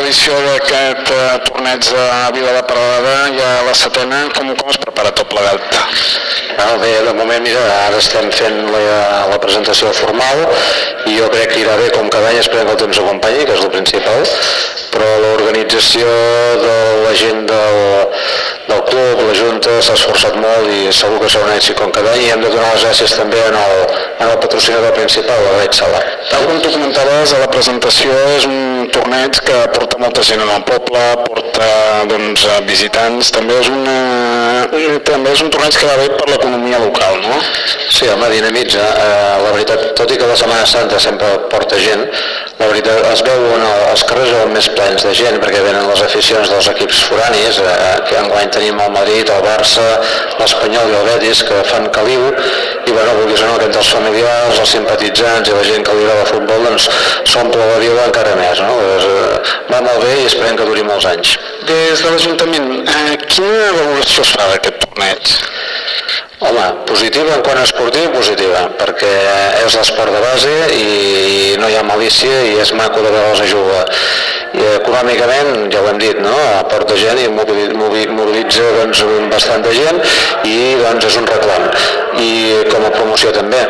edició d'aquest eh, torneig a Vila de Parada, ja la setena, com, com es prepara tot plegat? Bueno, bé, de moment, mira, ara estem fent la, la presentació formal i jo crec que irà bé com cada any, esperem que el temps acompanyi, que és el principal, però l'organització de la gent del, del club, la Junta, s'ha esforçat molt i segur que serà un èxit com cada any i hem de donar les gràcies també en el, en el patrocinador principal, la Red Sala. Tal com tu comentaves a la presentació, és un torneig que porta molta gent en el poble, porta doncs, visitants, també és, una, també és un torneig que va bé per l'economia local, no? Sí, home, dinamitza. Eh, la veritat, tot i que la Setmana Santa sempre porta gent, la veritat es veu en el, els carrers veuen més plens de gent perquè venen les aficions dels equips foranis, eh, que enguany tenim el Madrid, el Barça, l'Espanyol i el Betis que fan caliu i bueno, vulguis o no, que entre els familiars, els simpatitzants i la gent que li agrada el futbol doncs s'omple la vila encara més, no? Doncs, eh, va molt bé i esperem que duri molts anys. Des de l'Ajuntament, eh, quina valoració es fa d'aquest torneig? Home, positiva a esportiu, positiva, perquè és l'esport de base i no hi ha malícia i és maco de veure'ls a jugar. I econòmicament, ja ho hem dit, no? aporta gent i mobilitza doncs, bastant de gent i doncs, és un reclam. I com a promoció també,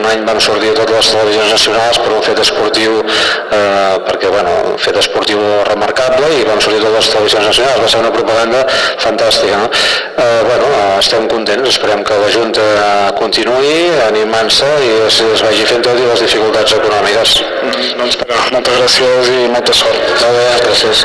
un any vam sortir a totes les televisions nacionals per un fet esportiu, eh, perquè bueno, un fet esportiu remarcable i vam sortir a totes les televisions nacionals, va ser una propaganda fantàstica. No? Eh, bueno, contents, esperem que la Junta continuï animant-se i es, es vagi fent tot i les dificultats econòmiques. Doncs, moltes gràcies i molta sort. Molt bé, gràcies.